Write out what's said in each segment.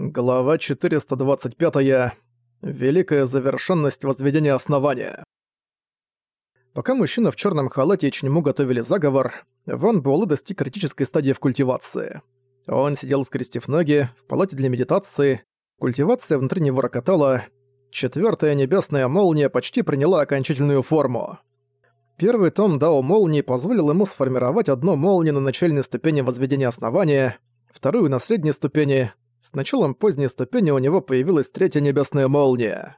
Глава 425. -я. Великая завершенность возведения основания. Пока мужчина в черном халате и Чнему готовили заговор, Ван Буэлэ достиг критической стадии в культивации. Он сидел скрестив ноги в палате для медитации, культивация внутри него рокотала, четвертая небесная молния почти приняла окончательную форму. Первый том Дао Молнии позволил ему сформировать одну молнию на начальной ступени возведения основания, вторую на средней ступени, с началом поздней ступени у него появилась третья небесная молния.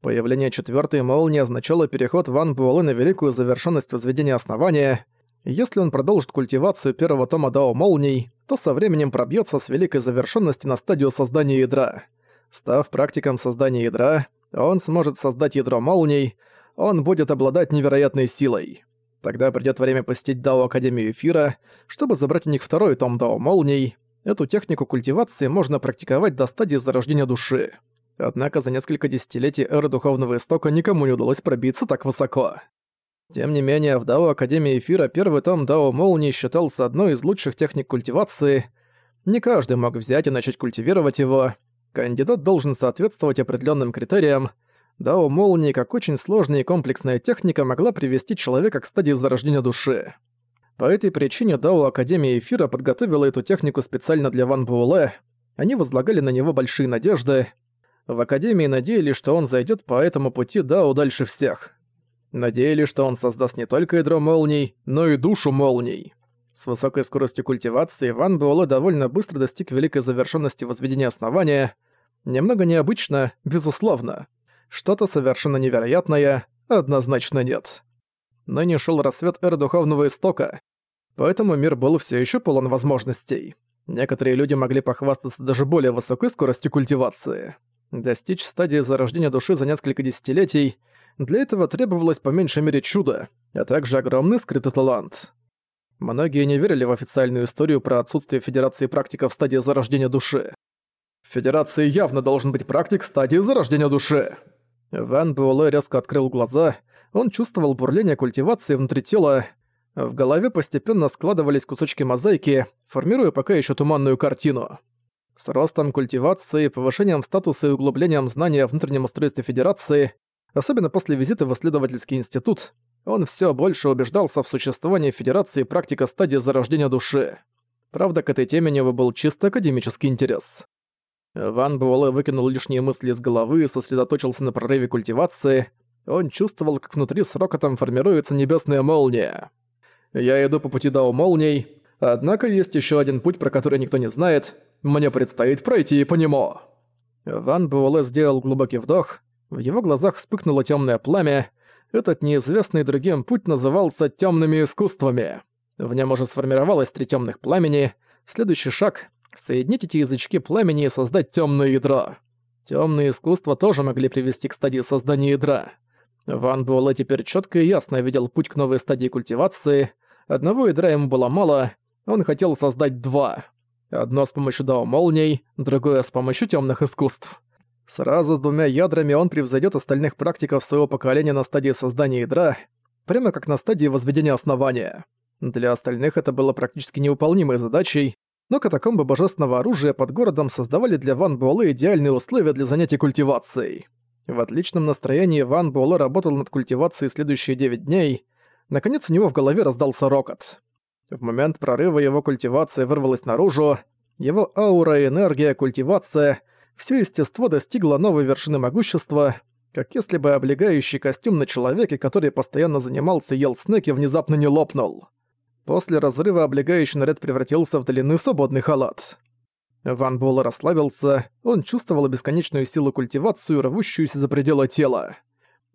Появление четвертой молнии означало переход Ван Буэлэ на великую завершенность возведения основания. Если он продолжит культивацию первого тома Дао Молний, то со временем пробьется с великой завершенности на стадию создания ядра. Став практиком создания ядра, он сможет создать ядро молний, он будет обладать невероятной силой. Тогда придёт время посетить Дао Академию Эфира, чтобы забрать у них второй том Дао Молний, Эту технику культивации можно практиковать до стадии зарождения души. Однако за несколько десятилетий эры Духовного Истока никому не удалось пробиться так высоко. Тем не менее, в Дао Академии Эфира первый том Дао Молнии считался одной из лучших техник культивации. Не каждый мог взять и начать культивировать его. Кандидат должен соответствовать определенным критериям. Дао Молнии, как очень сложная и комплексная техника, могла привести человека к стадии зарождения души. По этой причине Дао Академия Эфира подготовила эту технику специально для Ван Буэлэ. Они возлагали на него большие надежды. В Академии надеялись, что он зайдет по этому пути Дао дальше всех. Надеялись, что он создаст не только ядро молний, но и душу молний. С высокой скоростью культивации Ван Буэлэ довольно быстро достиг великой завершенности возведения основания. Немного необычно, безусловно. Что-то совершенно невероятное, однозначно нет. Ныне шел рассвет эры Духовного Истока, поэтому мир был все еще полон возможностей. Некоторые люди могли похвастаться даже более высокой скоростью культивации. Достичь стадии зарождения души за несколько десятилетий – для этого требовалось по меньшей мере чудо, а также огромный скрытый талант. Многие не верили в официальную историю про отсутствие Федерации практиков в стадии зарождения души. В Федерации явно должен быть практик стадии зарождения души. Ван Буэлэ резко открыл глаза – он чувствовал бурление культивации внутри тела. В голове постепенно складывались кусочки мозаики, формируя пока еще туманную картину. С ростом культивации, повышением статуса и углублением знания о внутреннем устройстве Федерации, особенно после визита в исследовательский институт, он все больше убеждался в существовании Федерации практика стадии зарождения души. Правда, к этой теме у него был чисто академический интерес. Ван Буэлэ выкинул лишние мысли из головы и сосредоточился на прорыве культивации – он чувствовал, как внутри с рокотом формируется небесная молния. «Я иду по пути Дао молний, однако есть еще один путь, про который никто не знает. Мне предстоит пройти по нему». Ван Буэлэ сделал глубокий вдох, в его глазах вспыхнуло темное пламя. Этот неизвестный другим путь назывался темными искусствами. В нем уже сформировалось три темных пламени. Следующий шаг — соединить эти язычки пламени и создать темное ядро. Темные искусства тоже могли привести к стадии создания ядра. Ван Буэлэ теперь четко и ясно видел путь к новой стадии культивации. Одного ядра ему было мало, он хотел создать два. Одно с помощью дао молний, другое с помощью темных искусств. Сразу с двумя ядрами он превзойдет остальных практиков своего поколения на стадии создания ядра, прямо как на стадии возведения основания. Для остальных это было практически невыполнимой задачей, но катакомбы божественного оружия под городом создавали для Ван Буэлэ идеальные условия для занятий культивацией. В отличном настроении Ван Буэлэ работал над культивацией следующие 9 дней. Наконец у него в голове раздался рокот. В момент прорыва его культивация вырвалась наружу. Его аура, энергия, культивация — все естество достигло новой вершины могущества, как если бы облегающий костюм на человеке, который постоянно занимался и ел снеки, внезапно не лопнул. После разрыва облегающий наряд превратился в длинный свободный халат. Ван Буэлэ расслабился, он чувствовал бесконечную силу культивацию, рвущуюся за пределы тела.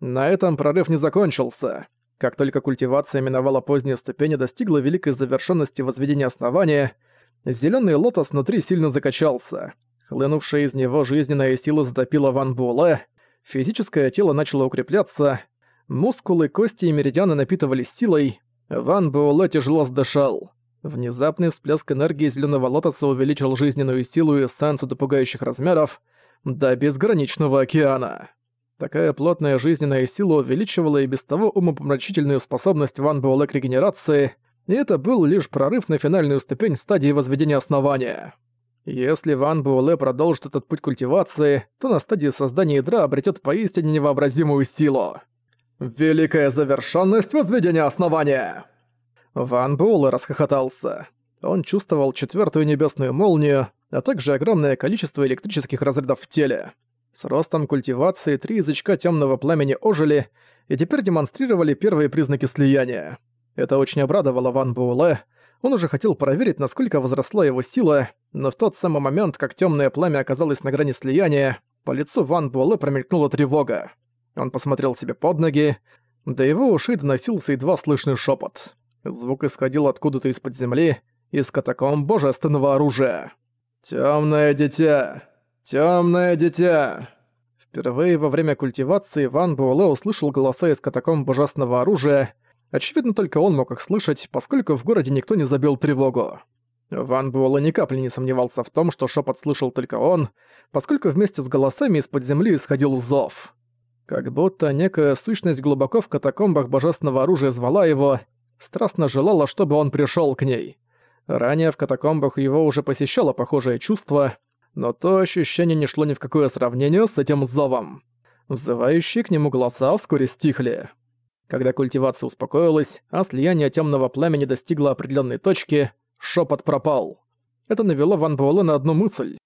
На этом прорыв не закончился. Как только культивация миновала позднюю ступень и достигла великой завершенности возведения основания, зеленый лотос внутри сильно закачался. Хлынувшая из него жизненная сила затопила Ван Буэлэ, физическое тело начало укрепляться, мускулы, кости и меридианы напитывались силой, Ван Буэлэ тяжело сдышал. Внезапный всплеск энергии зеленого лотоса увеличил жизненную силу и эссенцию до пугающих размеров до безграничного океана. Такая плотная жизненная сила увеличивала и без того умопомрачительную способность Ван Буэлэ к регенерации, и это был лишь прорыв на финальную ступень стадии возведения основания. Если Ван Буэлэ продолжит этот путь культивации, то на стадии создания ядра обретет поистине невообразимую силу. «Великая завершенность возведения основания!» Ван Буэлэ расхохотался. Он чувствовал четвертую небесную молнию, а также огромное количество электрических разрядов в теле. С ростом культивации три язычка темного пламени ожили и теперь демонстрировали первые признаки слияния. Это очень обрадовало Ван Буэлэ. Он уже хотел проверить, насколько возросла его сила, но в тот самый момент, как темное пламя оказалось на грани слияния, по лицу Ван Буэлэ промелькнула тревога. Он посмотрел себе под ноги, до его ушей доносился едва слышный шепот. Звук исходил откуда-то из-под земли, из катакомб божественного оружия. «Тёмное дитя! Тёмное дитя!» Впервые во время культивации Ван Буэлэ услышал голоса из катакомб божественного оружия. Очевидно, только он мог их слышать, поскольку в городе никто не забил тревогу. Ван Буэлэ ни капли не сомневался в том, что шепот слышал только он, поскольку вместе с голосами из-под земли исходил зов. Как будто некая сущность глубоко в катакомбах божественного оружия звала его, страстно желала, чтобы он пришёл к ней. Ранее в катакомбах его уже посещало похожее чувство, но то ощущение не шло ни в какое сравнение с этим зовом. Взывающие к нему голоса вскоре стихли. Когда культивация успокоилась, а слияние темного пламени достигло определенной точки, шепот пропал. Это навело Ван Буэлэ на одну мысль.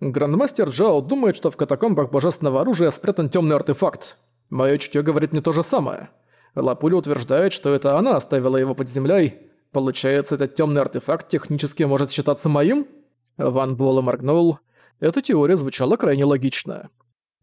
Грандмастер Джао думает, что в катакомбах божественного оружия спрятан темный артефакт. Моё чутьё говорит не то же самое. Лапуля утверждает, что это она оставила его под землей. Получается, этот темный артефакт технически может считаться моим? Ван Буэлэ моргнул. Эта теория звучала крайне логично.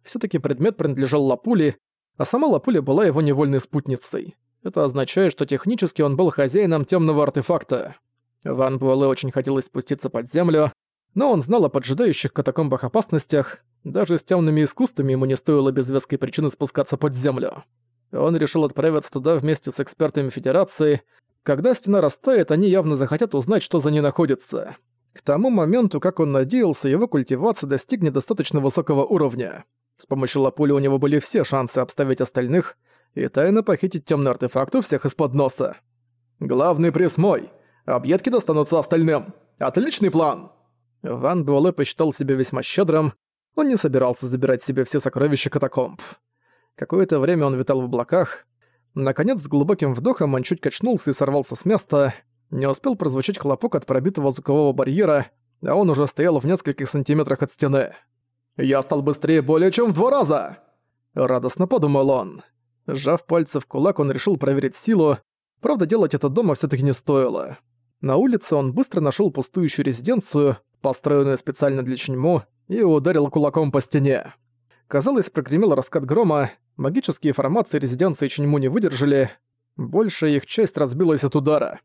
все таки предмет принадлежал Лапуле, а сама Лапуля была его невольной спутницей. Это означает, что технически он был хозяином темного артефакта. Ван Буэлэ очень хотелось спуститься под землю, но он знал о поджидающих катакомбах опасностях, даже с темными искусствами ему не стоило без веской причины спускаться под землю. Он решил отправиться туда вместе с экспертами Федерации. Когда стена растает, они явно захотят узнать, что за ней находится. К тому моменту, как он надеялся, его культивация достигнет достаточно высокого уровня. С помощью лапули у него были все шансы обставить остальных и тайно похитить темный артефакт у всех из-под носа. «Главный приз мой! Объедки достанутся остальным! Отличный план!» Ван Буэлэ посчитал себя весьма щедрым, он не собирался забирать себе все сокровища катакомб. Какое-то время он витал в облаках. Наконец, с глубоким вдохом он чуть качнулся и сорвался с места. Не успел прозвучать хлопок от пробитого звукового барьера, а он уже стоял в нескольких сантиметрах от стены. «Я стал быстрее более чем в два раза!» Радостно подумал он. Сжав пальцы в кулак, он решил проверить силу. Правда, делать это дома все таки не стоило. На улице он быстро нашел пустующую резиденцию, построенную специально для Ченьму, и ударил кулаком по стене. Казалось, прогремел раскат грома, магические формации резиденции Ченьму не выдержали, большая их часть разбилась от удара.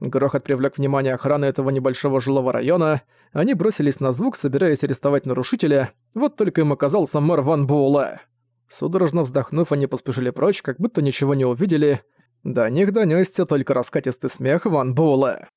Грохот привлек внимание охраны этого небольшого жилого района, они бросились на звук, собираясь арестовать нарушителя, вот только им оказался мэр Ван Буэлэ. Судорожно вздохнув, они поспешили прочь, как будто ничего не увидели. До них донёсся только раскатистый смех Ван Буэлэ.